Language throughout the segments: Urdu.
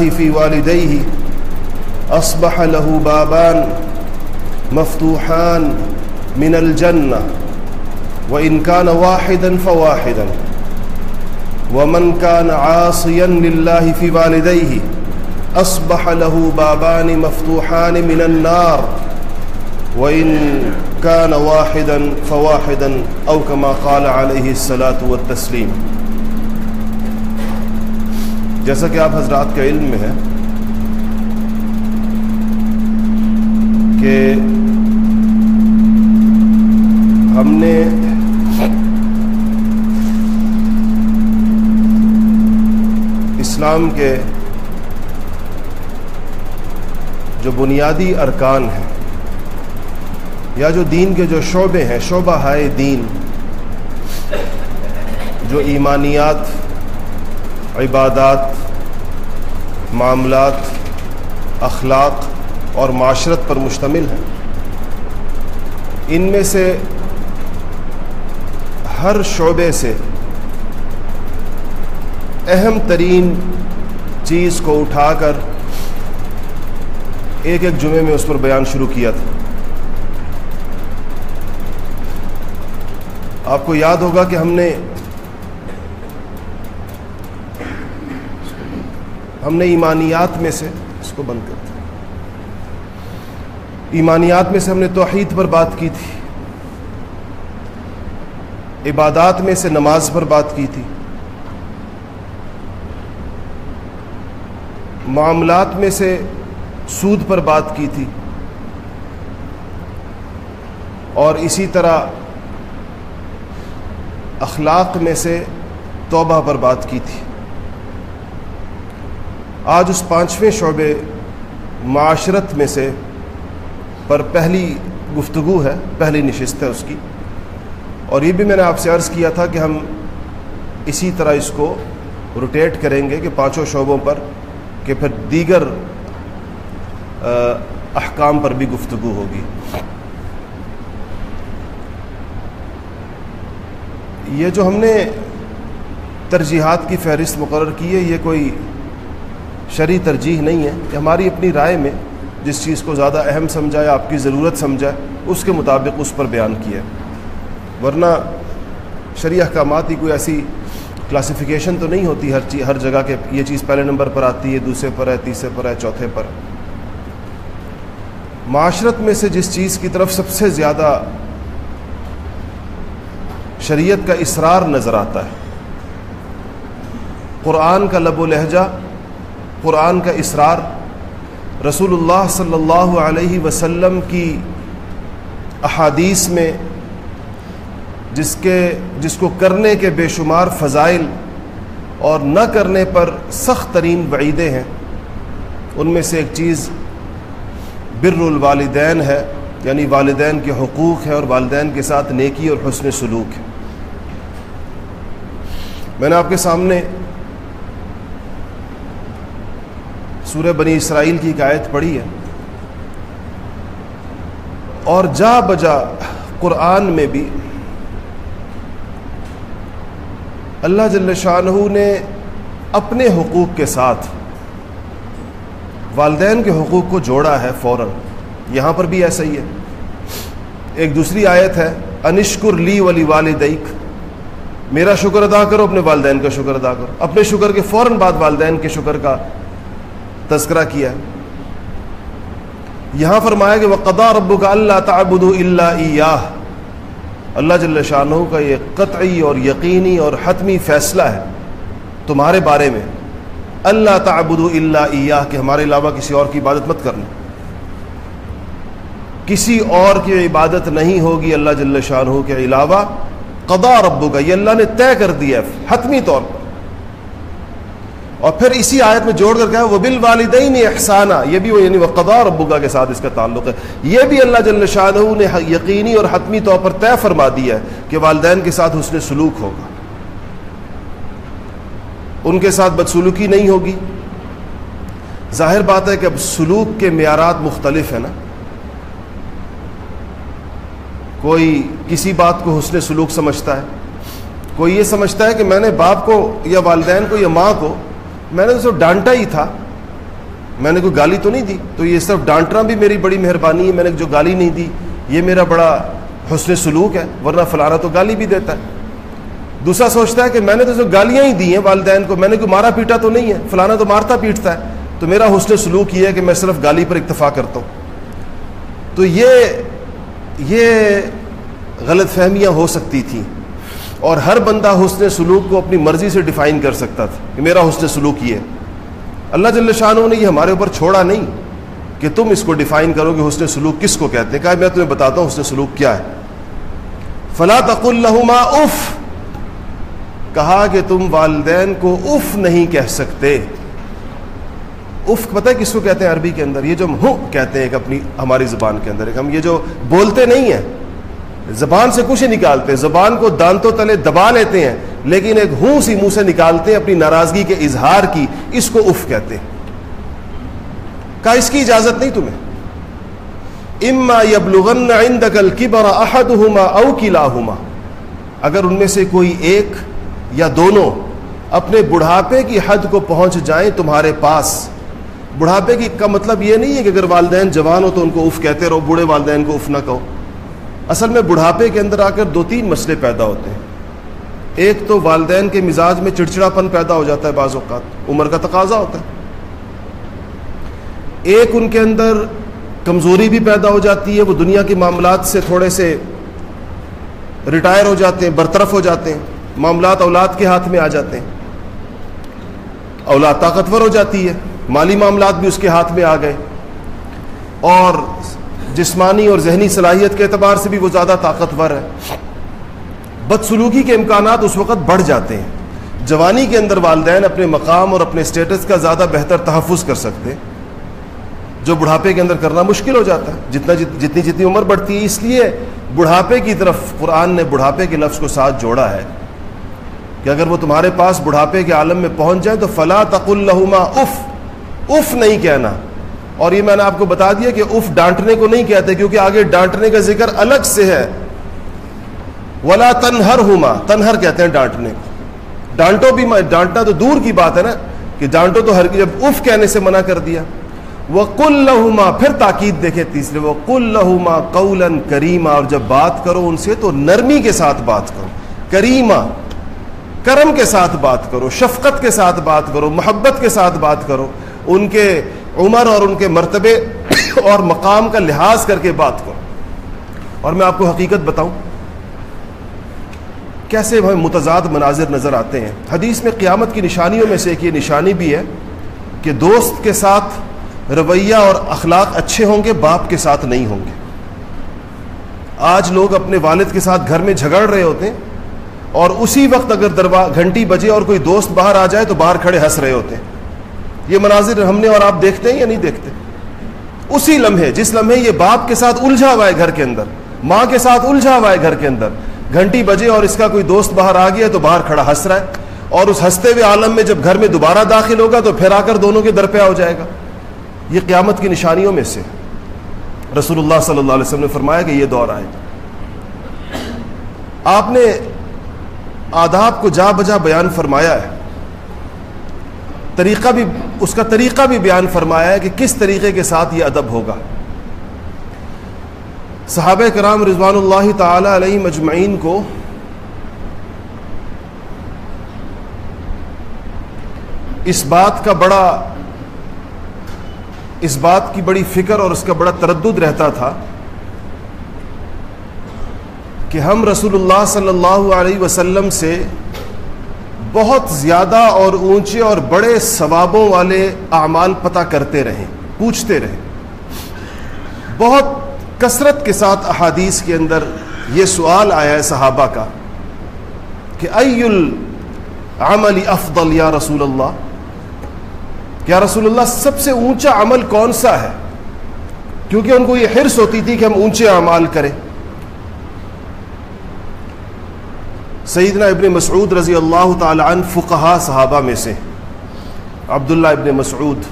لله في والديه، أصبح له بابان مفتوحان من الجنة، وإن كان واحدا فواحدا. ومن كان عاصيا لله في والديه، أصبح له بابان مفتوحان من النار. وإن كان واحدا فواحدا، أو كما قال عليه الصلاة والتسليم. جیسا کہ آپ حضرات کے علم میں ہے کہ ہم نے اسلام کے جو بنیادی ارکان ہیں یا جو دین کے جو شعبے ہیں، شعبہ ہائے دین، جو ایمانیات عبادات، معاملات، اخلاق اور معاشرت پر مشتمل ہیں۔ ان میں سے ہر شعبے سے اہم ترین چیز کو اٹھا کر ایک ایک جمعے میں اس پر بیان شروع کیا تھا۔ آپ کو یاد ہوگا کہ ہم نے ہم نے ایمانیات میں سے اس کو بند کر دیا۔ ایمانیات میں سے ہم نے توحید پر بات کی تھی۔ عبادات میں سے نماز پر بات کی تھی۔ معاملات میں سے سود پر بات کی تھی۔ اور اسی طرح اخلاق میں سے توبہ پر بات کی تھی۔ آج اس پانچویں شعبے معاشرت میں سے پر پہلی گفتگو ہے، پہلی نشست ہے اس کی۔ اور یہ بھی میں نے آپ سے عرض کیا تھا کہ ہم اسی طرح اس کو روٹیٹ کریں گے کہ پانچوں شعبوں پر کہ پھر دیگر احکام پر بھی گفتگو ہوگی۔ یہ جو ہم نے ترجیحات کی فہرست مقرر کی ہے، یہ کوئی شرعی ترجیح نہیں ہے کہ ہماری اپنی رائے میں جس چیز کو زیادہ اہم سمجھا یا آپ کی ضرورت سمجھا اس کے مطابق اس پر بیان کیا ہے۔ ورنہ شرعی احکامات کی کوئی ایسی کلاسیفیکیشن تو نہیں ہوتی ہر چیز ہر جگہ کے یہ چیز پہلے نمبر پر آتی ہے، دوسرے پر ہے، تیسرے پر ہے، چوتھے پر۔ معاشرت میں سے جس چیز کی طرف سب سے زیادہ شریعت کا اصرار نظر آتا ہے۔ قرآن کا لب و لہجہ قرآن کا اصرار رسول اللہ صلی اللہ علیہ وسلم کی احادیث میں، جس کے، جس کو کرنے کے بے شمار فضائل اور نہ کرنے پر سخت ترین وعیدیں ہیں۔ ان میں سے ایک چیز بر الوالدین ہے یعنی والدین کے حقوق ہے اور والدین کے ساتھ نیکی اور حسن سلوک ہے میں نے آپ کے سامنے سورہ بنی اسرائیل کی ایک پڑھی ہے۔ اور جا بجا قرآن میں بھی اللہ جل شاہ نے اپنے حقوق کے ساتھ والدین کے حقوق کو جوڑا ہے فوراً۔ یہاں پر بھی ایسا ہی ہے۔ ایک دوسری آیت ہے، انشکر لی ولی والدیک۔ میرا شکر ادا کرو، اپنے والدین کا شکر ادا کرو۔ اپنے شکر کے فوراً بعد والدین کے شکر کا تذکرہ کیا۔ یہاں فرمایا کہ وہ قدا رب کا اللہ تعبد اللہ اللہ جل شاہ کا یہ قطعی اور یقینی اور حتمی فیصلہ ہے تمہارے بارے میں۔ اللہ تعبد اللہ کہ ہمارے علاوہ کسی اور کی عبادت مت کرنا۔ کسی اور کی عبادت نہیں ہوگی اللہ جل شاہ کے علاوہ۔ قدا ربو کا یہ اللہ نے طے کر دیا حتمی طور پر۔ اور پھر اسی آیت میں جوڑ کر کہا وہ بال والدین احسانہ یہ بھی وہ یعنی وہ قدار ابوگا کے ساتھ اس کا تعلق ہے۔ یہ بھی اللہ جل شاہ نے یقینی اور حتمی طور پر طے فرما دیا ہے کہ والدین کے ساتھ حسن سلوک ہوگا۔ ان کے ساتھ بدسلوکی نہیں ہوگی۔ ظاہر بات ہے کہ اب سلوک کے معیارات مختلف ہیں نا۔ کوئی کسی بات کو حسن سلوک سمجھتا ہے، کوئی یہ سمجھتا ہے کہ میں نے باپ کو یا والدین کو یا ماں کو میں نے اسے ڈانٹا ہی تھا۔ میں نے کوئی گالی تو نہیں دی۔ تو یہ صرف ڈانٹنا بھی میری بڑی مہربانی ہے۔ میں نے جو گالی نہیں دی، یہ میرا بڑا حسن سلوک ہے۔ ورنہ فلانا تو گالی بھی دیتا ہے۔ دوسرا سوچتا ہے کہ میں نے تو جو گالیاں ہی دی ہیں والدین کو۔ میں نے کوئی مارا پیٹا تو نہیں ہے۔ فلانا تو مارتا پیٹتا ہے۔ تو میرا حسن سلوک یہ ہے کہ میں صرف گالی پر اکتفا کرتا ہوں۔ تو یہ یہ غلط فہمیاں ہو سکتی تھیں۔ اور ہر بندہ حسن سلوک کو اپنی مرضی سے ڈیفائن کر سکتا تھا کہ میرا حسن سلوک یہ ہے۔ اللہ جل شاہ نے یہ ہمارے اوپر چھوڑا نہیں کہ تم اس کو ڈیفائن کرو کہ حسن سلوک کس کو کہتے ہیں۔ کہا میں تمہیں بتاتا ہوں حسن سلوک کیا ہے۔ فلا تق الحما اف۔ کہا کہ تم والدین کو اف نہیں کہہ سکتے۔ اف پتہ ہے کس کو کہتے ہیں عربی کے اندر؟ یہ جو ہم ہوں کہتے ہیں ایک اپنی ہماری زبان کے اندر۔ ایک ہم یہ جو بولتے نہیں ہیں زبان سے کچھ ہی نکالتے زبان کو دانتوں تلے دبا لیتے ہیں، لیکن ایک ہوں سی منہ سے نکالتے ہیں، اپنی ناراضگی کے اظہار کی اس کو اف کہتے ہیں۔ کہا، اس کی اجازت نہیں تمہیں۔ اما یبلغن عندك الكبر احدهما او كلاهما۔ اگر ان میں سے کوئی ایک یا دونوں اپنے بڑھاپے کی حد کو پہنچ جائیں تمہارے پاس، بڑھاپے کی کا مطلب یہ نہیں ہے کہ اگر والدین جوان ہو تو ان کو اف کہتے رہو، بوڑھے والدین کو اف نہ کہو۔ اصل میں بڑھاپے کے اندر آ کر دو تین مسئلے پیدا ہوتے ہیں۔ ایک تو والدین کے مزاج میں چڑچڑا پن پیدا ہو جاتا ہے بعض اوقات، عمر کا تقاضا ہوتا ہے۔ ایک ان کے اندر کمزوری بھی پیدا ہو جاتی ہے، وہ دنیا کے معاملات سے تھوڑے سے ریٹائر ہو جاتے ہیں، برطرف ہو جاتے ہیں۔ معاملات اولاد کے ہاتھ میں آ جاتے ہیں۔ اولاد طاقتور ہو جاتی ہے، مالی معاملات بھی اس کے ہاتھ میں آ گئے۔ اور جسمانی اور ذہنی صلاحیت کے اعتبار سے بھی وہ زیادہ طاقتور ہے۔ بدسلوکی کے امکانات اس وقت بڑھ جاتے ہیں۔ جوانی کے اندر والدین اپنے مقام اور اپنے اسٹیٹس کا زیادہ بہتر تحفظ کر سکتے جو بڑھاپے کے اندر کرنا مشکل ہو جاتا ہے۔ جتنا جتنی جتنی عمر بڑھتی ہے، اس لیے بڑھاپے کی طرف قرآن نے بڑھاپے کے لفظ کو ساتھ جوڑا ہے۔ کہ اگر وہ تمہارے پاس بڑھاپے کے عالم میں پہنچ جائیں تو فلاں تق الحما اف۔ اف نہیں کہنا۔ اور یہ میں نے آپ کو بتا دیا کہ اف ڈانٹنے کو نہیں کہتے کیونکہ آگے ڈانٹنے کا ذکر الگ سے ہے۔ ولا تنہر ہوما تنہر کہتے ہیں ڈانٹنے کو۔ ڈانٹو بھی ڈانٹنا تو دور کی بات ہے نا کہ ڈانٹو تو ہر جب اف کہنے سے منع کر دیا۔ وہ کل لہما پھر تاکید دیکھے تیسرے وہ کل لہما قولن کریما اور جب بات کرو ان سے تو نرمی کے ساتھ بات کرو کریما کرم کے ساتھ بات کرو، شفقت کے ساتھ بات کرو، محبت کے ساتھ بات کرو۔ ان کے عمر اور ان کے مرتبے اور مقام کا لحاظ کر کے بات کرو۔ اور میں آپ کو حقیقت بتاؤں۔ کیسے ہمیں متضاد مناظر نظر آتے ہیں۔ حدیث میں قیامت کی نشانیوں میں سے ایک یہ نشانی بھی ہے کہ دوست کے ساتھ رویہ اور اخلاق اچھے ہوں گے، باپ کے ساتھ نہیں ہوں گے۔ آج لوگ اپنے والد کے ساتھ گھر میں جھگڑ رہے ہوتے ہیں اور اسی وقت اگر دروا گھنٹی بجے اور کوئی دوست باہر آ جائے تو باہر کھڑے ہنس رہے ہوتے ہیں۔ یہ مناظر ہم نے اور آپ دیکھتے ہیں یا نہیں دیکھتے اسی لمحے، جس لمحے یہ باپ کے ساتھ الجھا ہوا ہے گھر کے اندر، ماں کے ساتھ الجھا ہوا ہے گھر کے اندر، گھنٹی بجے اور اس کا کوئی دوست باہر آ گیا تو باہر کھڑا ہنس رہا ہے، اور اس ہنستے ہوئے عالم میں جب گھر میں دوبارہ داخل ہوگا تو پھر آ کر دونوں کے در پہ ہو جائے گا۔ یہ قیامت کی نشانیوں میں سے۔ رسول اللہ صلی اللہ علیہ وسلم نے فرمایا کہ یہ دور آئے۔ آپ نے آداب کو جا بجا بیان فرمایا ہے۔ طریقہ بھی اس کا طریقہ بھی بیان فرمایا ہے کہ کس طریقے کے ساتھ یہ ادب ہوگا۔ صحابہ کرام رضوان اللہ تعالی علیہ مجمعین کو اس بات کا بڑا اس بات کی بڑی فکر اور اس کا بڑا تردد رہتا تھا کہ ہم رسول اللہ صلی اللہ علیہ وسلم سے بہت زیادہ اور اونچے اور بڑے ثوابوں والے اعمال پتہ کرتے رہیں، پوچھتے رہیں۔ بہت کثرت کے ساتھ احادیث کے اندر یہ سوال آیا ہے صحابہ کا کہ ای العمل افضل یا رسول اللہ؟ کیا رسول اللہ سب سے اونچا عمل کون سا ہے؟ کیونکہ ان کو یہ حرص ہوتی تھی کہ ہم اونچے اعمال کریں۔ سیدنا ابن مسعود رضی اللہ تعالی عنہ فقہا صحابہ میں سے، عبداللہ ابن مسعود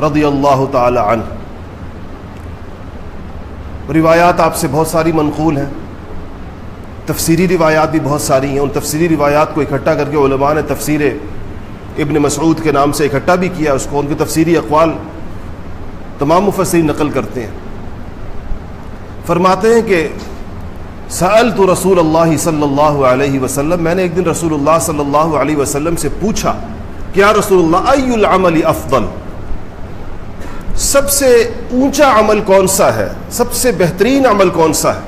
رضی اللہ تعالی عنہ۔ روایات آپ سے بہت ساری منقول ہیں، تفسیری روایات بھی بہت ساری ہیں۔ ان تفسیری روایات کو اکٹھا کر کے علماء نے تفسیر ابن مسعود کے نام سے اکٹھا بھی کیا، اس کو ان کے تفسیری اقوال تمام مفسرین نقل کرتے ہیں۔ فرماتے ہیں کہ سأل تو رسول اللہ صلی اللہ علیہ وسلم، میں نے ایک دن رسول اللہ صلی اللہ علیہ وسلم سے پوچھا کیا رسول اللہ ای العمل افضل؟ سب سے اونچا عمل کون سا ہے؟ سب سے بہترین عمل کون سا ہے؟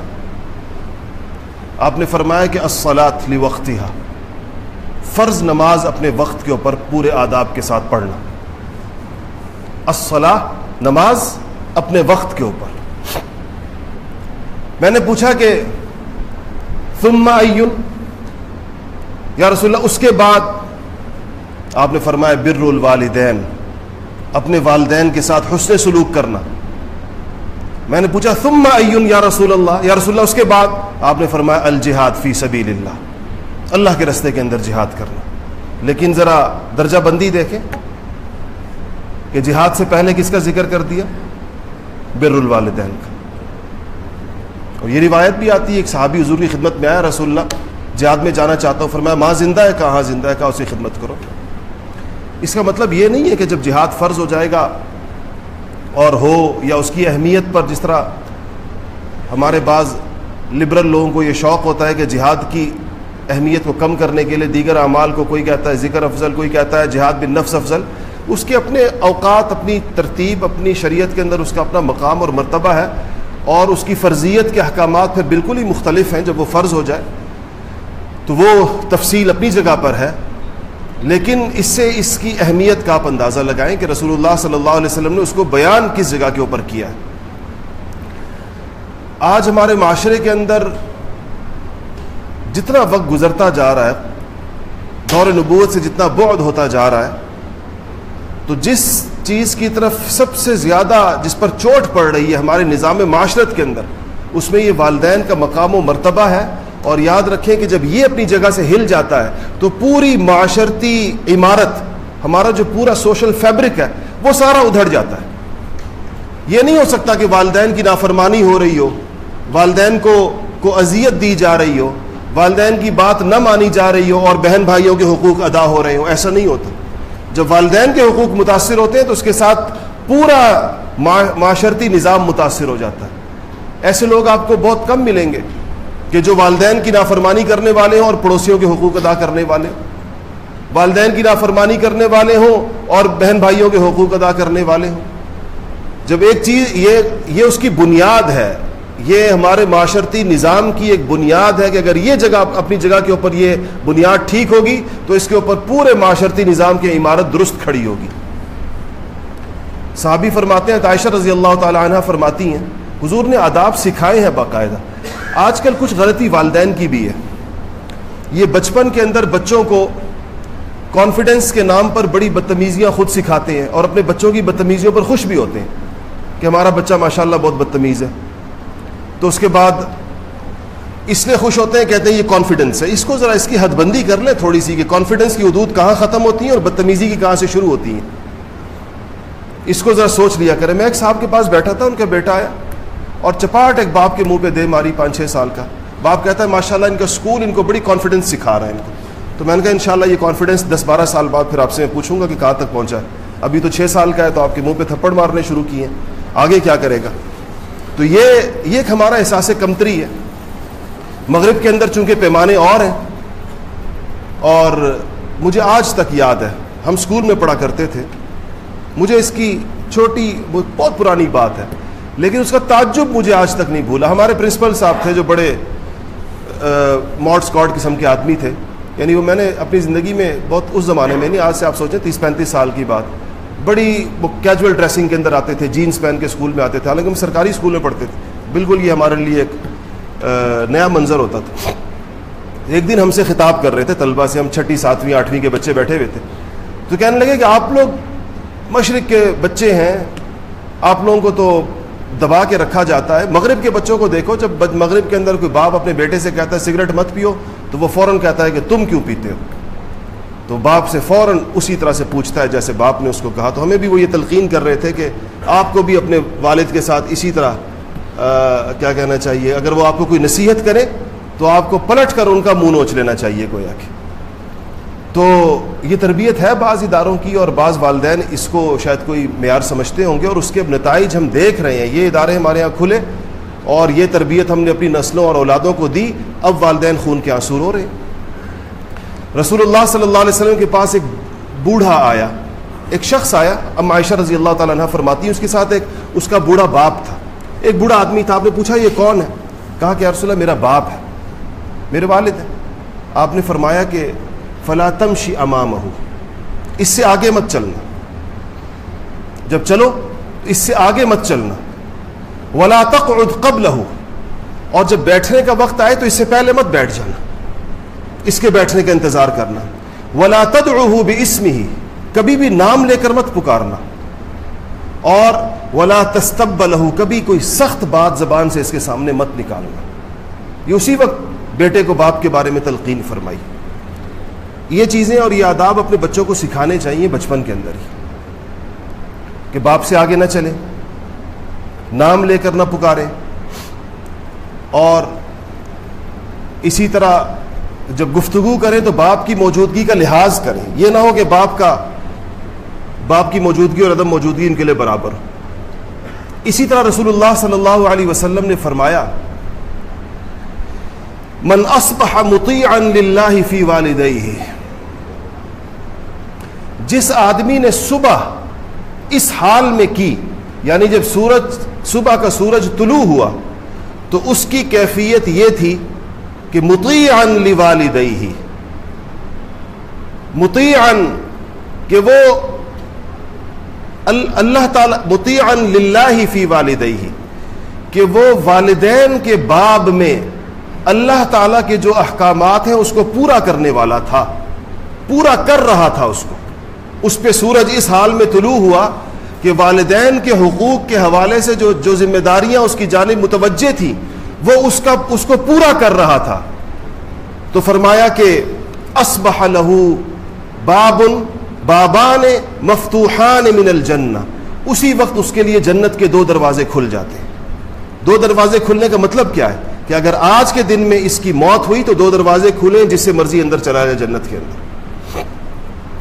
آپ نے فرمایا کہ اسلات لی وقتی فرض نماز اپنے وقت کے اوپر پورے آداب کے ساتھ پڑھنا۔ اسلح نماز اپنے وقت کے اوپر۔ میں نے پوچھا کہ ثم ایون یا رسول اللہ، اس کے بعد آپ نے فرمایا، بر الوالدین اپنے والدین کے ساتھ حسن سلوک کرنا۔ میں نے پوچھا، ثم ایون یا رسول اللہ؟ یا رسول اللہ، اس کے بعد آپ نے فرمایا، الجہاد فی سبیل اللہ اللہ کے رستے کے اندر جہاد کرنا۔ لیکن ذرا درجہ بندی دیکھیں کہ جہاد سے پہلے کس کا ذکر کر دیا؟ بر الوالدین کا۔ اور یہ روایت بھی آتی ہے، ایک صحابی حضور کی خدمت میں آیا، رسول اللہ، جہاد میں جانا چاہتا ہوں، فرمایا، ماں زندہ ہے، کہاں زندہ ہے، کہاں اسی خدمت کرو۔ اس کا مطلب یہ نہیں ہے کہ جب جہاد فرض ہو جائے گا اور ہو یا اس کی اہمیت پر جس طرح ہمارے بعض لبرل لوگوں کو یہ شوق ہوتا ہے کہ جہاد کی اہمیت کو کم کرنے کے لیے دیگر اعمال کو کوئی کہتا ہے ذکر افضل، کوئی کہتا ہے جہاد بن نفس افضل، اس کے اپنے اوقات، اپنی ترتیب، اپنی شریعت کے اندر اس کا اپنا مقام اور مرتبہ ہے۔ اور اس کی فرضیت کے احکامات پھر بالکل ہی مختلف ہیں جب وہ فرض ہو جائے، تو وہ تفصیل اپنی جگہ پر ہے، لیکن اس سے اس کی اہمیت کا آپ اندازہ لگائیں کہ رسول اللہ صلی اللہ علیہ وسلم نے اس کو بیان کس جگہ کے اوپر کیا ہے۔ آج ہمارے معاشرے کے اندر جتنا وقت گزرتا جا رہا ہے، دور نبوت سے جتنا بعد ہوتا جا رہا ہے، تو جس چیز کی طرف سب سے زیادہ جس پر چوٹ پڑ رہی ہے ہمارے نظام معاشرت کے اندر، اس میں یہ والدین کا مقام و مرتبہ ہے۔ اور یاد رکھیں کہ جب یہ اپنی جگہ سے ہل جاتا ہے، تو پوری معاشرتی عمارت، ہمارا جو پورا سوشل فیبرک ہے، وہ سارا ادھڑ جاتا ہے۔ یہ نہیں ہو سکتا کہ والدین کی نافرمانی ہو رہی ہو، والدین کو کو اذیت دی جا رہی ہو، والدین کی بات نہ مانی جا رہی ہو اور بہن بھائیوں کے حقوق ادا ہو رہے ہوں۔ ایسا نہیں ہوتا۔ جب والدین کے حقوق متاثر ہوتے ہیں تو اس کے ساتھ پورا معاشرتی نظام متاثر ہو جاتا ہے۔ ایسے لوگ آپ کو بہت کم ملیں گے کہ جو والدین کی نافرمانی کرنے والے ہوں اور پڑوسیوں کے حقوق ادا کرنے والے۔ ہوں والدین کی نافرمانی کرنے والے ہوں اور بہن بھائیوں کے حقوق ادا کرنے والے ہوں۔ جب ایک چیز یہ یہ اس کی بنیاد ہے یہ ہمارے معاشرتی نظام کی ایک بنیاد ہے کہ اگر یہ جگہ اپنی جگہ کے اوپر یہ بنیاد ٹھیک ہوگی، تو اس کے اوپر پورے معاشرتی نظام کی عمارت درست کھڑی ہوگی۔ صحابی فرماتے ہیں، عائشہ رضی اللہ تعالی عنہ فرماتی ہیں، حضور نے آداب سکھائے ہیں باقاعدہ۔ آج کل کچھ غلطی والدین کی بھی ہے۔ یہ بچپن کے اندر بچوں کو کانفیڈنس کے نام پر بڑی بدتمیزیاں خود سکھاتے ہیں اور اپنے بچوں کی بدتمیزیوں پر خوش بھی ہوتے ہیں کہ ہمارا بچہ ماشاءاللہ بہت بدتمیز ہے۔ تو اس کے بعد اس لیے خوش ہوتے ہیں، کہتے ہیں یہ کانفیڈنس ہے۔ اس کو ذرا اس کی حد بندی کر لیں تھوڑی سی کہ کانفیڈنس کی حدود کہاں ختم ہوتی ہیں اور بدتمیزی کی کہاں سے شروع ہوتی ہیں۔ اس کو ذرا سوچ لیا کرے میں ایک صاحب کے پاس بیٹھا تھا، ان کا بیٹا آیا اور چپاٹ ایک باپ کے منہ پہ دے ماری پانچ چھ سال کا۔ باپ کہتا ہے ماشاء اللہ ان کا اسکول ان کو بڑی کانفیڈنس سکھا رہا ہے ان کو۔ تو میں نے کہا، انشاءاللہ، یہ کانفیڈنس دس بارہ سال بعد پھر آپ سے میں پوچھوں گا کہ کہاں تک پہنچا ہے۔ ابھی تو چھ سال کا ہے تو آپ کے منہ پہ تھپڑ مارنے شروع کیے ہیں۔ آگے کیا کرے گا؟ تو یہ یہ ایک ہمارا احساس کمتری ہے۔ مغرب کے اندر چونکہ پیمانے اور ہیں، اور مجھے آج تک یاد ہے، ہم اسکول میں پڑھا کرتے تھے۔ مجھے اس کی چھوٹی، بہت پرانی بات ہے، لیکن اس کا تعجب مجھے آج تک نہیں بھولا۔ ہمارے پرنسپل صاحب تھے جو بڑے ماڈ اسکاٹ قسم کے آدمی تھے۔ یعنی وہ میں نے اپنی زندگی میں بہت، اس زمانے میں نہیں، آج سے آپ سوچیں، تیس پینتیس سال کی بات۔ بڑی وہ کیجول ڈریسنگ کے اندر آتے تھے جینس پہن کے اسکول میں آتے تھے، حالانکہ ہم سرکاری اسکول میں پڑھتے تھے۔ بالکل یہ ہمارے لیے ایک نیا منظر ہوتا تھا۔ ایک دن ہم سے خطاب کر رہے تھے، طلبہ سے، ہم چھٹی، ساتویں، آٹھویں کے بچے بیٹھے ہوئے تھے۔ تو کہنے لگے کہ آپ لوگ مشرق کے بچے ہیں، آپ لوگوں کو تو دبا کے رکھا جاتا ہے۔ مغرب کے بچوں کو دیکھو، جب مغرب کے اندر کوئی باپ اپنے بیٹے سے کہتا ہے، سگریٹ مت پیو، تو وہ فوراً کہتا ہے کہ تم کیوں پیتے ہو؟ تو باپ سے فوراً اسی طرح سے پوچھتا ہے جیسے باپ نے اس کو کہا۔ تو ہمیں بھی وہ یہ تلقین کر رہے تھے کہ آپ کو بھی اپنے والد کے ساتھ اسی طرح آ, کیا کہنا چاہیے؟ اگر وہ آپ کو کوئی نصیحت کرے تو آپ کو پلٹ کر ان کا منہ نوچ لینا چاہیے کوئی آ کے تو یہ تربیت ہے بعض اداروں کی اور بعض والدین اس کو شاید کوئی معیار سمجھتے ہوں گے اور اس کے نتائج ہم دیکھ رہے ہیں۔ یہ ادارے ہمارے یہاں کھلے اور یہ تربیت ہم نے اپنی نسلوں اور اولادوں کو دی۔ اب والدین خون کے آنسور ہو رہے ہیں۔ رسول اللہ صلی اللہ علیہ وسلم کے پاس ایک بوڑھا آیا۔ ایک شخص آیا اب عائشہ رضی اللہ تعالیٰ عنہ فرماتی ہیں، اس کے ساتھ ایک، اس کا بوڑھا باپ تھا۔ ایک بوڑھا آدمی تھا، آپ نے پوچھا یہ کون ہے؟ کہا کہ رسول اللہ، میرا باپ ہے، میرے والد ہیں۔ آپ نے فرمایا کہ فلاطم شی امام ہو اس سے آگے مت چلنا۔ جب چلو، اس سے آگے مت چلنا۔ ولا تقعد قبل ہو اور جب بیٹھنے کا وقت آئے تو اس سے پہلے مت بیٹھ جانا۔ اس کے بیٹھنے کا انتظار کرنا۔ ولا تدعوه باسمه ہی کبھی بھی نام لے کر مت پکارنا۔ اور ولا تستب لہو کبھی کوئی سخت بات زبان سے اس کے سامنے مت نکالنا۔ یہ اسی وقت بیٹے کو باپ کے بارے میں تلقین فرمائی۔ یہ چیزیں اور یہ آداب اپنے بچوں کو سکھانے چاہیے بچپن کے اندر ہی۔ کہ باپ سے آگے نہ چلے، نام لے کر نہ پکارے۔ اور اسی طرح جب گفتگو کریں تو باپ کی موجودگی کا لحاظ کریں۔ یہ نہ ہو کہ باپ کا باپ کی موجودگی اور عدم موجودگی ان کے لیے برابر اسی طرح رسول اللہ صلی اللہ علیہ وسلم نے فرمایا، من اصبح مطیعا للہ فی والدیہ جس آدمی نے صبح اس حال میں کی یعنی جب سورج صبح کا سورج طلوع ہوا، تو اس کی کیفیت یہ تھی کہ مطیعا لوالدیہ، مطیعا کہ وہ اللہ تعالی، مطیعا للہ فی والدیہ، کہ وہ والدین کے باب میں اللہ تعالیٰ کے جو احکامات ہیں اس کو پورا کرنے والا تھا، پورا کر رہا تھا اس کو۔ اس پہ سورج اس حال میں طلوع ہوا کہ والدین کے حقوق کے حوالے سے جو جو ذمہ داریاں اس کی جانب متوجہ تھیں وہ اس کا اس کو پورا کر رہا تھا۔ تو فرمایا کہ اسبح لہو بابن بابان مفتوحان من الجنہ۔ اسی وقت اس کے لیے جنت کے دو دروازے کھل جاتے ہیں۔ دو دروازے کھلنے کا مطلب کیا ہے؟ کہ اگر آج کے دن میں اس کی موت ہوئی تو دو دروازے کھلیں جس سے مرضی اندر چلا جائے جنت کے اندر۔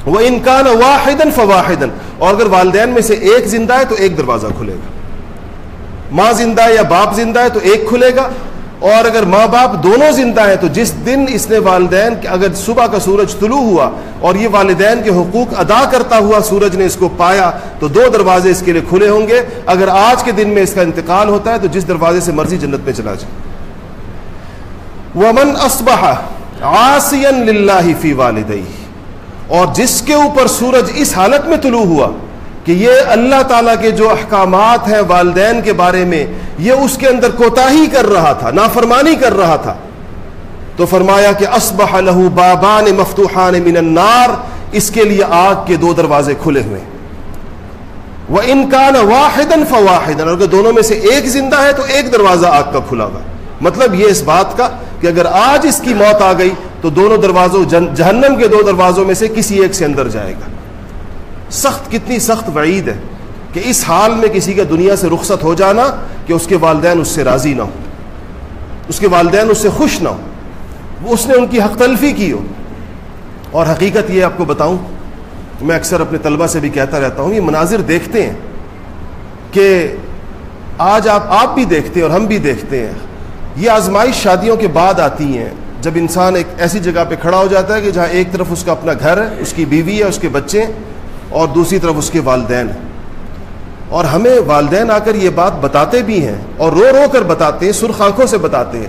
وہ انکان واحد فواحد اور اگر والدین میں سے ایک زندہ ہے تو ایک دروازہ کھلے گا۔ ماں زندہ ہے یا باپ زندہ ہے تو ایک کھلے گا اور اگر ماں باپ دونوں زندہ ہیں تو جس دن اس نے والدین اگر صبح کا سورج طلوع ہوا اور یہ والدین کے حقوق ادا کرتا ہوا سورج نے اس کو پایا تو دو دروازے اس کے لیے کھلے ہوں گے۔ اگر آج کے دن میں اس کا انتقال ہوتا ہے تو جس دروازے سے مرضی جنت میں چلا جائے۔ ومن اسبہ آسین للہ فی والدئی اور جس کے اوپر سورج اس حالت میں طلوع ہوا کہ یہ اللہ تعالیٰ کے جو احکامات ہیں والدین کے بارے میں، یہ اس کے اندر کوتا ہی کر رہا تھا، نافرمانی کر رہا تھا۔ تو فرمایا کہ اسبح لہو بابان مفتوحان من النار، اس کے لیے آگ کے دو دروازے کھلے ہوئے۔ وہ انکان واحد فواحد اگر دونوں میں سے ایک زندہ ہے تو ایک دروازہ آگ کا کھلا ہوا۔ مطلب یہ اس بات کا کہ اگر آج اس کی موت آ گئی تو دونوں دروازوں جہنم کے دو دروازوں میں سے کسی ایک سے اندر جائے گا۔ سخت، کتنی سخت وعید ہے کہ اس حال میں کسی کا دنیا سے رخصت ہو جانا کہ اس کے والدین اس سے راضی نہ ہو اس کے والدین اس سے خوش نہ ہو وہ اس نے ان کی حق تلفی کی ہو۔ اور حقیقت یہ آپ کو بتاؤں، میں اکثر اپنے طلبہ سے بھی کہتا رہتا ہوں، یہ مناظر دیکھتے ہیں کہ آج آپ آپ بھی دیکھتے ہیں اور ہم بھی دیکھتے ہیں۔ یہ آزمائش شادیوں کے بعد آتی ہیں، جب انسان ایک ایسی جگہ پہ کھڑا ہو جاتا ہے کہ جہاں ایک طرف اس کا اپنا گھر ہے، اس کی بیوی ہے، اس کے بچے اور دوسری طرف اس کے والدین ہیں اور ہمیں والدین آ کر یہ بات بتاتے بھی ہیں اور رو رو کر بتاتے ہیں سرخ آنکھوں سے بتاتے ہیں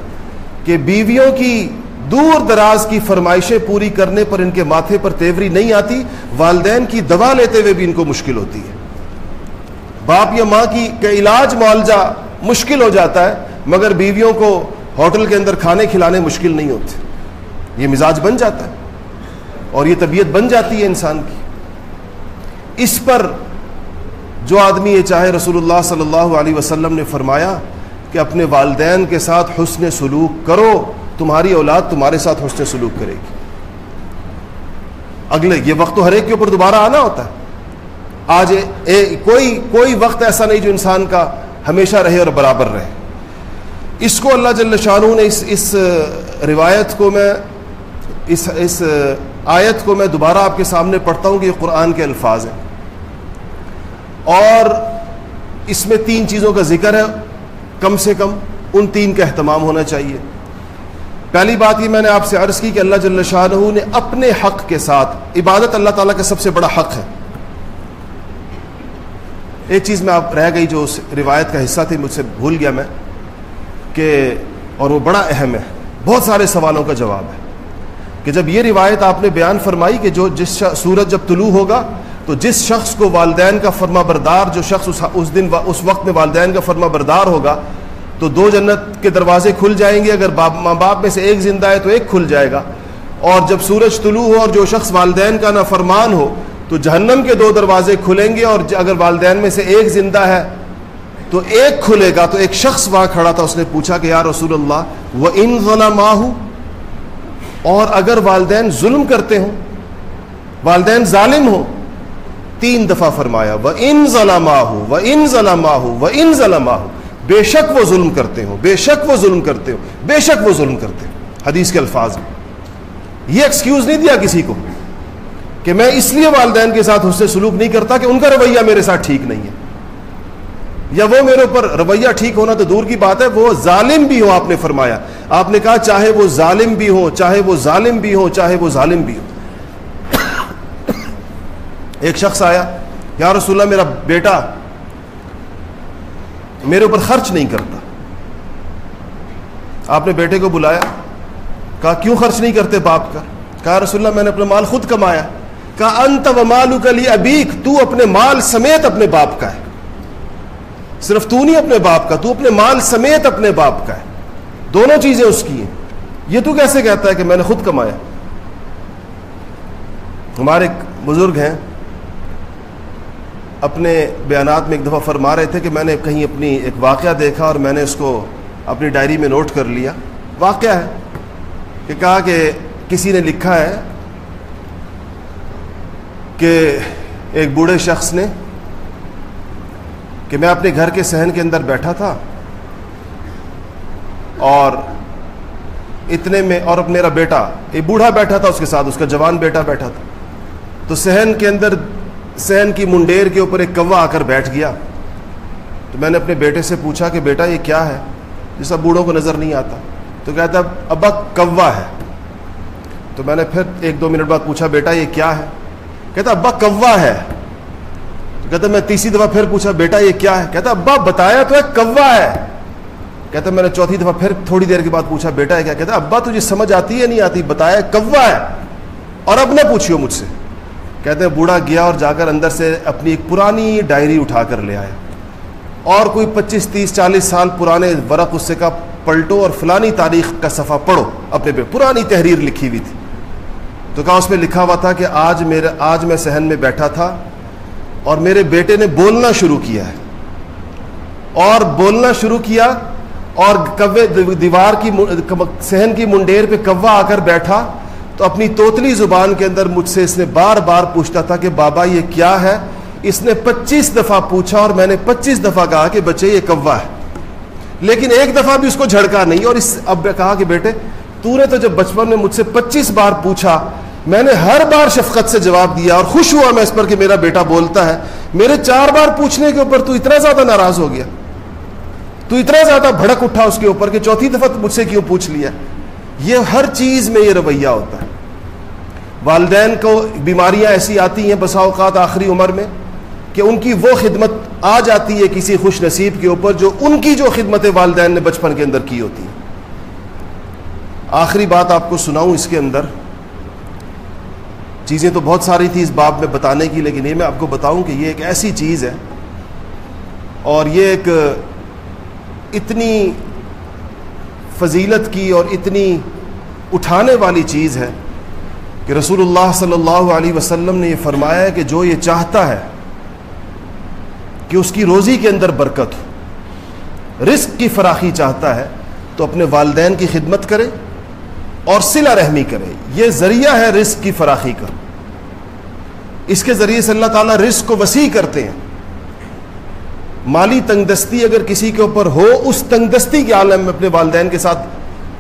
کہ بیویوں کی دور دراز کی فرمائشیں پوری کرنے پر ان کے ماتھے پر تیوری نہیں آتی، والدین کی دوا لیتے ہوئے بھی ان کو مشکل ہوتی ہے۔ باپ یا ماں کی کہ علاج معالجہ مشکل ہو جاتا ہے، مگر بیویوں کو ہوٹل کے اندر کھانے کھلانے مشکل نہیں ہوتے۔ یہ مزاج بن جاتا ہے اور یہ طبیعت بن جاتی ہے انسان کی۔ اس پر جو آدمی یہ چاہے، رسول اللہ صلی اللہ علیہ وسلم نے فرمایا کہ اپنے والدین کے ساتھ حسن سلوک کرو، تمہاری اولاد تمہارے ساتھ حسن سلوک کرے گی۔ اگلے، یہ وقت تو ہر ایک کے اوپر دوبارہ آنا ہوتا ہے۔ آج اے، کوئی کوئی وقت ایسا نہیں جو انسان کا ہمیشہ رہے اور برابر رہے۔ اس کو اللہ جل شاہ نے اس اس روایت کو میں، اس اس آیت کو میں دوبارہ آپ کے سامنے پڑھتا ہوں کہ یہ قرآن کے الفاظ ہیں۔ اور اس میں تین چیزوں کا ذکر ہے۔ کم سے کم ان تین کا اہتمام ہونا چاہیے۔ پہلی بات یہ میں نے آپ سے عرض کی کہ اللہ جل شاہ نے اپنے حق کے ساتھ، عبادت اللہ تعالیٰ کا سب سے بڑا حق ہے۔ ایک چیز میں آپ رہ گئی جو اس روایت کا حصہ تھی، مجھ سے بھول گیا میں، کہ اور وہ بڑا اہم ہے، بہت سارے سوالوں کا جواب ہے۔ کہ جب یہ روایت آپ نے بیان فرمائی کہ جو جس سورج جب طلوع ہوگا تو جس شخص کو والدین کا فرما بردار جو شخص اس دن اس وقت میں والدین کا فرما بردار ہوگا، تو دو جنت کے دروازے کھل جائیں گے۔ اگر باپ ماں باپ میں سے ایک زندہ ہے تو ایک کھل جائے گا۔ اور جب سورج طلوع ہو اور جو شخص والدین کا نہ فرمان ہو، تو جہنم کے دو دروازے کھلیں گے۔ اور اگر والدین میں سے ایک زندہ ہے تو ایک کھلے گا۔ تو ایک شخص وہاں کھڑا تھا، اس نے پوچھا کہ یا رسول اللہ وہ ان ظلم اور اگر والدین ظلم کرتے ہوں، والدین ظالم ہوں تین دفعہ فرمایا وہ ان ظلم وہ ان ظلم وہ ان ظلم بے شک وہ ظلم کرتے ہوں بے شک وہ ظلم کرتے ہوں بے شک وہ ظلم کرتے ہوں حدیث کے الفاظ میں۔ یہ ایکسکیوز نہیں دیا کسی کو کہ میں اس لیے والدین کے ساتھ اس سے سلوک نہیں کرتا کہ ان کا رویہ میرے ساتھ ٹھیک نہیں ہے۔ یا وہ میرے اوپر رویہ ٹھیک ہونا تو دور کی بات ہے، وہ ظالم بھی ہو، آپ نے فرمایا۔ آپ نے کہا، چاہے وہ ظالم بھی ہو، چاہے وہ ظالم بھی ہو، چاہے وہ ظالم بھی ہو۔ ایک شخص آیا، یا رسول اللہ، میرا بیٹا میرے اوپر خرچ نہیں کرتا۔ آپ نے بیٹے کو بلایا، کہا، کیوں خرچ نہیں کرتے باپ کا؟ کہا رسول اللہ، میں نے اپنا مال خود کمایا۔ کہا، انت و مالو کلی ابیک، تو اپنے مال سمیت اپنے باپ کا ہے۔ صرف تو نہیں اپنے باپ کا، تو اپنے مال سمیت اپنے باپ کا ہے۔ دونوں چیزیں اس کی ہیں۔ یہ تو کیسے کہتا ہے کہ میں نے خود کمایا؟ ہمارے بزرگ ہیں اپنے بیانات میں ایک دفعہ فرما رہے تھے کہ میں نے کہیں اپنی ایک واقعہ دیکھا اور میں نے اس کو اپنی ڈائری میں نوٹ کر لیا۔ واقعہ ہے کہ کہا کہ کسی نے لکھا ہے کہ ایک بوڑھے شخص نے کہ میں اپنے گھر کے صحن کے اندر بیٹھا تھا اور اتنے میں اور میرا بیٹا، ایک بوڑھا بیٹھا تھا، اس کے ساتھ اس کا جوان بیٹا بیٹھا تھا۔ تو صحن کے اندر صحن کی منڈیر کے اوپر ایک کوا آ کر بیٹھ گیا۔ تو میں نے اپنے بیٹے سے پوچھا کہ بیٹا یہ کیا ہے؟ جیسا بوڑھوں کو نظر نہیں آتا۔ تو کہتا ابا کوا ہے۔ تو میں نے پھر ایک دو منٹ بعد پوچھا، بیٹا یہ کیا ہے؟ کہتا ابا کوا ہے۔ تو کہتا میں تیسری دفعہ پھر پوچھا، بیٹا یہ کیا ہے؟ کہتا ابا بتایا تو ہے، کوا ہے۔ کہتا میں نے چوتھی دفعہ پھر تھوڑی دیر کے بعد پوچھا، بیٹا ہے کیا؟ کہتا ابا تجھے سمجھ آتی ہے نہیں آتی؟ بتایا، کوا ہے۔ اور اب نہ پوچھیو مجھ سے۔ کہتے ہیں بوڑھا گیا اور جا کر اندر سے اپنی ایک پرانی ڈائری اٹھا کر لے آیا۔ اور کوئی پچیس، تیس، چالیس سال پرانے ورق اس سے کا پلٹو اور فلانی تاریخ کا صفحہ پڑھو، اپنے پہ پرانی تحریر لکھی ہوئی تھی۔ تو کہا، اس میں لکھا ہوا تھا کہ آج میرے، آج میں صحن میں بیٹھا تھا اور میرے بیٹے نے بولنا شروع کیا ہے۔ اور بولنا شروع کیا اور کوے، دیوار کی صحن کی منڈیر پہ کوا آ کر بیٹھا تو اپنی توتلی زبان کے اندر مجھ سے اس نے بار بار پوچھتا تھا کہ بابا یہ کیا ہے؟ اس نے پچیس دفعہ پوچھا اور میں نے پچیس دفعہ کہا کہ بچے یہ کوا ہے۔ لیکن ایک دفعہ بھی اس کو جھڑکا نہیں اور اس اب کہا کہ بیٹے، تو نے تو جب بچپن میں مجھ سے پچیس بار پوچھا، میں نے ہر بار شفقت سے جواب دیا اور خوش ہوا میں اس پر کہ میرا بیٹا بولتا ہے۔ میرے چار بار پوچھنے کے اوپر تو اتنا زیادہ ناراض ہو گیا۔ تو اتنا زیادہ بھڑک اٹھا اس کے اوپر کہ چوتھی دفعہ مجھ سے کیوں پوچھ لیا؟ یہ ہر چیز میں یہ رویہ ہوتا ہے۔ والدین کو بیماریاں ایسی آتی ہیں بسا اوقات آخری عمر میں کہ ان کی وہ خدمت آ جاتی ہے کسی خوش نصیب کے اوپر جو ان کی جو خدمت والدین نے بچپن کے اندر کی ہوتی ہیں آخری بات آپ کو سناؤں اس کے اندر۔ چیزیں تو بہت ساری تھی اس باب میں بتانے کی، لیکن یہ میں آپ کو بتاؤں کہ یہ ایک ایسی چیز ہے اور یہ ایک اتنی فضیلت کی اور اتنی اٹھانے والی چیز ہے کہ رسول اللہ صلی اللہ علیہ وسلم نے یہ فرمایا ہے کہ جو یہ چاہتا ہے کہ اس کی روزی کے اندر برکت ہو، رزق کی فراخی چاہتا ہے، تو اپنے والدین کی خدمت کرے اور سلا رحمی کرے۔ یہ ذریعہ ہے رزق کی فراخی کا۔ اس کے ذریعے سے اللہ تعالیٰ رزق کو وسیع کرتے ہیں۔ مالی تنگ دستی اگر کسی کے اوپر ہو، اس تنگ دستی کے عالم میں اپنے والدین کے ساتھ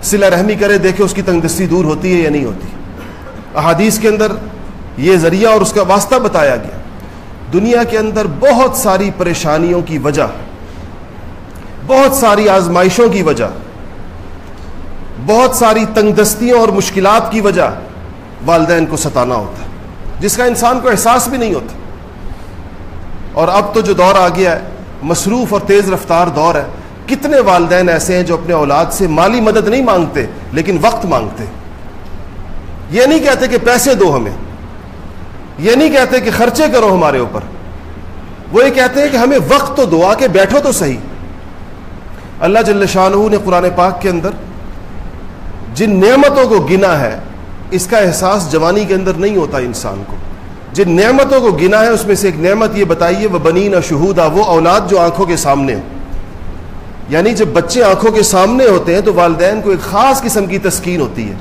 سلا رحمی کرے، دیکھے اس کی تنگ دستی دور ہوتی ہے یا نہیں ہوتی۔ احادیث کے اندر یہ ذریعہ اور اس کا واسطہ بتایا گیا۔ دنیا کے اندر بہت ساری پریشانیوں کی وجہ، بہت ساری آزمائشوں کی وجہ، بہت ساری تنگ دستیوں اور مشکلات کی وجہ والدین کو ستانا ہوتا ہے، جس کا انسان کو احساس بھی نہیں ہوتا۔ اور اب تو جو دور آ گیا ہے، مصروف اور تیز رفتار دور ہے۔ کتنے والدین ایسے ہیں جو اپنے اولاد سے مالی مدد نہیں مانگتے، لیکن وقت مانگتے۔ یہ نہیں کہتے کہ پیسے دو ہمیں، یہ نہیں کہتے کہ خرچے کرو ہمارے اوپر، وہ یہ کہتے ہیں کہ ہمیں وقت تو دو آ کے بیٹھو تو صحیح۔ اللہ جل شاہ نے قرآن پاک کے اندر جن نعمتوں کو گنا ہے، اس کا احساس جوانی کے اندر نہیں ہوتا انسان کو۔ جن نعمتوں کو گنا ہے، اس میں سے ایک نعمت یہ بتائیے، وہ بنی نہ شہودا، وہ اولاد جو آنکھوں کے سامنے ہو۔ یعنی جب بچے آنکھوں کے سامنے ہوتے ہیں تو والدین کو ایک خاص قسم کی تسکین ہوتی ہے۔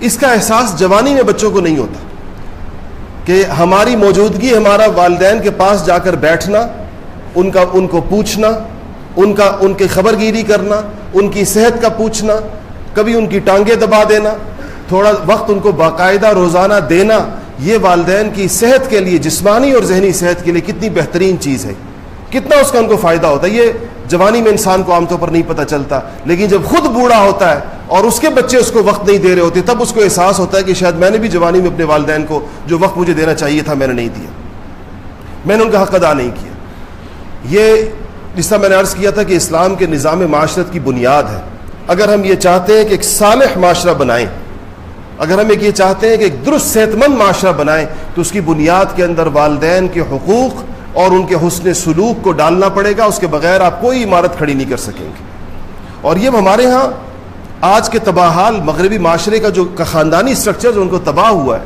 اس کا احساس جوانی میں بچوں کو نہیں ہوتا کہ ہماری موجودگی، ہمارا والدین کے پاس جا کر بیٹھنا، ان کا، ان کو پوچھنا، ان کا، ان کی خبر گیری کرنا، ان کی صحت کا پوچھنا، کبھی ان کی ٹانگیں دبا دینا، تھوڑا وقت ان کو باقاعدہ روزانہ دینا، یہ والدین کی صحت کے لیے، جسمانی اور ذہنی صحت کے لیے کتنی بہترین چیز ہے۔ کتنا اس کا ان کو فائدہ ہوتا ہے؟ یہ جوانی میں انسان کو عام طور پر نہیں پتہ چلتا، لیکن جب خود بوڑھا ہوتا ہے اور اس کے بچے اس کو وقت نہیں دے رہے ہوتے، تب اس کو احساس ہوتا ہے کہ شاید میں نے بھی جوانی میں اپنے والدین کو جو وقت مجھے دینا چاہیے تھا میں نے نہیں دیا۔ میں نے ان کا حق ادا نہیں کیا۔ یہ جس طرح میں نے عرض کیا تھا کہ اسلام کے نظام معاشرت کی بنیاد ہے۔ اگر ہم یہ چاہتے ہیں کہ ایک صالح معاشرہ بنائیں، اگر ہم ایک یہ چاہتے ہیں کہ ایک درست صحت مند معاشرہ بنائیں، تو اس کی بنیاد کے اندر والدین کے حقوق اور ان کے حسن سلوک کو ڈالنا پڑے گا، اس کے بغیر آپ کوئی عمارت کھڑی نہیں کر سکیں گے۔ اور یہ ہمارے ہاں آج کے تباہ مغربی معاشرے کا جو خاندانی اسٹرکچر جو ان کو تباہ ہوا ہے،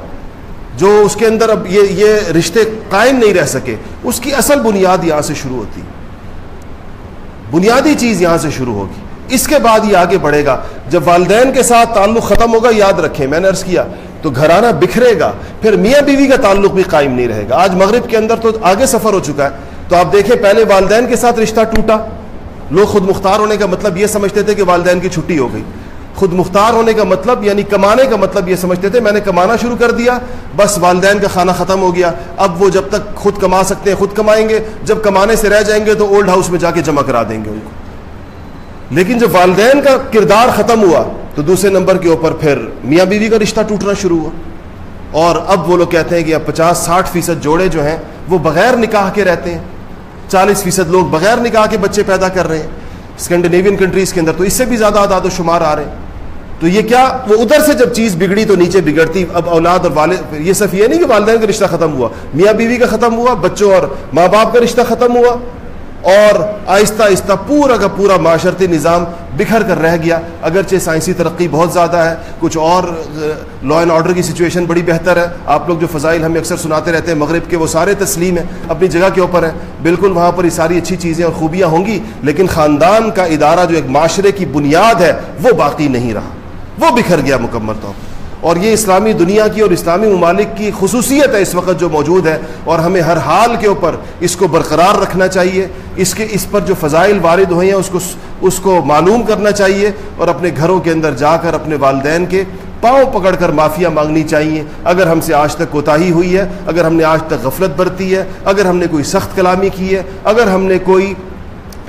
جو اس کے اندر اب یہ یہ رشتے قائم نہیں رہ سکے، اس کی اصل بنیاد یہاں سے شروع ہوتی۔ بنیادی چیز یہاں سے شروع ہوگی۔ اس کے بعد یہ آگے بڑھے گا۔ جب والدین کے ساتھ تعلق ختم ہوگا، یاد رکھیں، میں نے عرض کیا، تو گھرانہ بکھرے گا، پھر میاں بیوی کا تعلق بھی قائم نہیں رہے گا۔ آج مغرب کے اندر تو آگے سفر ہو چکا ہے۔ تو آپ دیکھیں، پہلے والدین کے ساتھ رشتہ ٹوٹا۔ لوگ خود مختار ہونے کا مطلب یہ سمجھتے تھے کہ والدین کی چھٹی ہو گئی۔ خود مختار ہونے کا مطلب یعنی کمانے کا مطلب یہ سمجھتے تھے، میں نے کمانا شروع کر دیا، بس والدین کا کھانا ختم ہو گیا۔ اب وہ جب تک خود کما سکتے ہیں، خود کمائیں گے، جب کمانے سے رہ جائیں گے تو اولڈ ہاؤس میں جا کے جمع کرا دیں گے ان کو۔ لیکن جب والدین کا کردار ختم ہوا تو دوسرے نمبر کے اوپر پھر میاں بیوی کا رشتہ ٹوٹنا شروع ہوا۔ اور اب وہ لوگ کہتے ہیں کہ اب پچاس ساٹھ فیصد جوڑے جو ہیں وہ بغیر نکاح کے رہتے ہیں۔ چالیس فیصد لوگ بغیر نکاح کے بچے پیدا کر رہے ہیں۔ اسکینڈینیوین کنٹریز کے اندر تو اس سے بھی زیادہ اعداد و شمار آ رہے ہیں۔ تو یہ کیا وہ ادھر سے جب چیز بگڑی تو نیچے بگڑتی۔ اب اولاد اور والد، یہ صرف یہ نہیں کہ والدین کا رشتہ ختم ہوا، میاں بیوی کا ختم ہوا، بچوں اور ماں باپ کا رشتہ ختم ہوا۔ اور آہستہ آہستہ پورا کا پورا معاشرتی نظام بکھر کر رہ گیا۔ اگرچہ سائنسی ترقی بہت زیادہ ہے، کچھ اور لا اینڈ آرڈر کی سچویشن بڑی بہتر ہے۔ آپ لوگ جو فضائل ہمیں اکثر سناتے رہتے ہیں مغرب کے، وہ سارے تسلیم ہیں، اپنی جگہ کے اوپر ہیں۔ بالکل وہاں پر یہ ساری اچھی چیزیں اور خوبیاں ہوں گی، لیکن خاندان کا ادارہ جو ایک معاشرے کی بنیاد ہے، وہ باقی نہیں رہا۔ وہ بکھر گیا مکمل طور پر۔ اور یہ اسلامی دنیا کی اور اسلامی ممالک کی خصوصیت ہے اس وقت جو موجود ہے اور ہمیں ہر حال کے اوپر اس کو برقرار رکھنا چاہیے، اس کے، اس پر جو فضائل وارد ہوئے ہیں، اس کو اس کو معلوم کرنا چاہیے اور اپنے گھروں کے اندر جا کر اپنے والدین کے پاؤں پکڑ کر معافیا مانگنی چاہیے۔ اگر ہم سے آج تک کوتاہی ہوئی ہے، اگر ہم نے آج تک غفلت برتی ہے، اگر ہم نے کوئی سخت کلامی کی ہے، اگر ہم نے کوئی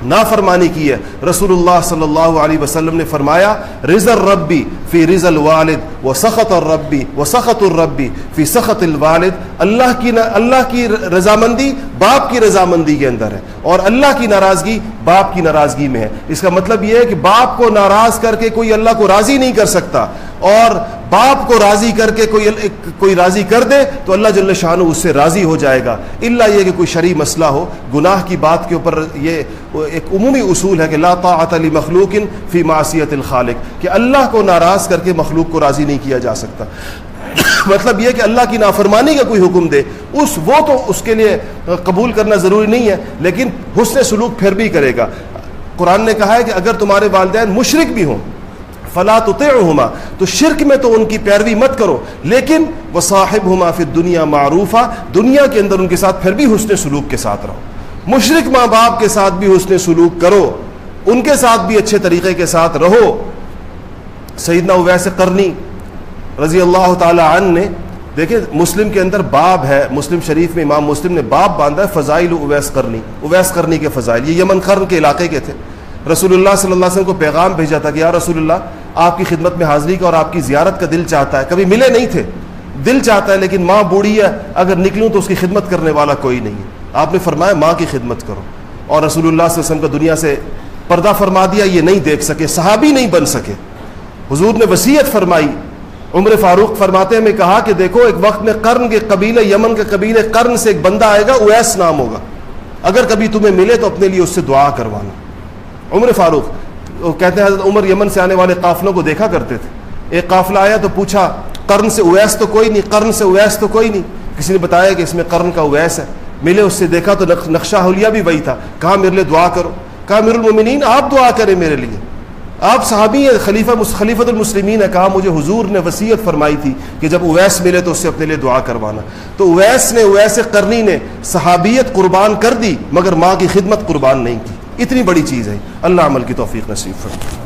نافرمانی کی ہے۔ رسول اللہ صلی اللہ علیہ وسلم نے فرمایا رزر ربی فی رز الوالد و سخت اور ربی و سخت الربی فی سخت الوالد۔ اللہ کی اللہ کی رضامندی باپ کی رضامندی کے اندر ہے اور اللہ کی ناراضگی باپ کی ناراضگی میں ہے۔ اس کا مطلب یہ ہے کہ باپ کو ناراض کر کے کوئی اللہ کو راضی نہیں کر سکتا۔ اور باپ کو راضی کر کے کوئی کوئی راضی کر دے تو اللہ جل شاہ اس سے راضی ہو جائے گا۔ اللہ یہ کہ کوئی شرع مسئلہ ہو، گناہ کی بات کے اوپر یہ ایک عمومی اصول ہے کہ لا طاعت علی مخلوق فی معصیت الخالق، کہ اللہ کو ناراض کر کے مخلوق کو راضی نہیں کیا جا سکتا۔ مطلب یہ کہ اللہ کی نافرمانی کا کوئی حکم دے، اس وہ تو اس کے لیے قبول کرنا ضروری نہیں ہے، لیکن حسن سلوک پھر بھی کرے گا۔ قرآن نے کہا ہے کہ اگر تمہارے والدین مشرق بھی ہوں فلا تو تو شرک میں تو ان کی پیروی مت کرو، لیکن وہ صاحب ہما پھر دنیا معروف دنیا کے اندر ان کے ساتھ پھر بھی حسن سلوک کے ساتھ رہو۔ مشرق ماں باپ کے ساتھ بھی حسن سلوک کرو، ان کے ساتھ بھی اچھے طریقے کے ساتھ رہو۔ سیدنا اویس کرنی رضی اللہ تعالی عنہ نے، دیکھیں مسلم کے اندر باب ہے، مسلم شریف میں امام مسلم نے باب باندھا ہے، فضائل اویس کرنی اویس کرنی کے فضائل، یہ یمن قرن کے علاقے کے تھے۔ رسول اللہ صلی اللہ علیہ وسلم کو پیغام بھیجا تھا کہ یا رسول اللہ آپ کی خدمت میں حاضری کا اور آپ کی زیارت کا دل چاہتا ہے۔ کبھی ملے نہیں تھے۔ دل چاہتا ہے لیکن ماں بوڑھی ہے۔ اگر نکلوں تو اس کی خدمت کرنے والا کوئی نہیں ہے۔ آپ نے فرمایا ماں کی خدمت کرو۔ اور رسول اللہ صلی اللہ علیہ وسلم کا دنیا سے پردہ فرما دیا، یہ نہیں دیکھ سکے، صحابی نہیں بن سکے۔ حضور نے وسیعت فرمائی۔ عمر فاروق فرماتے میں کہا کہ دیکھو، ایک وقت میں قرن کے قبیلے، یمن کے قبیلے، قرن سے ایک بندہ آئے گا، اویس نام ہوگا۔ اگر کبھی تمہیں ملے تو اپنے لیے اس سے دعا کروانا۔ عمر فاروق وہ کہتے ہیں حضرت عمر یمن سے آنے والے قافلوں کو دیکھا کرتے تھے۔ ایک قافلہ آیا تو پوچھا، قرن سے اویس تو کوئی نہیں، قرن سے اویس تو کوئی نہیں۔ کسی نے بتایا کہ اس میں قرن کا اویس ہے۔ ملے اس سے دیکھا تو نقشہ حلیہ بھی وہی تھا۔ کہا، میرے لیے دعا کرو۔ کہا میر المومنین، آپ دعا کریں میرے لیے۔ آپ صحابی ہیں، خلیفہ خلیفۃ المسلمین نے کہا، مجھے حضور نے وصیت فرمائی تھی کہ جب اویس ملے تو اس سے اپنے لیے دعا کروانا۔ تو اویس نے، اویس کرنی نے صحابیت قربان کر دی، مگر ماں کی خدمت قربان نہیں کی۔ اتنی بڑی چیز ہے۔ اللہ عمل کی توفیق نصیب فرمائے۔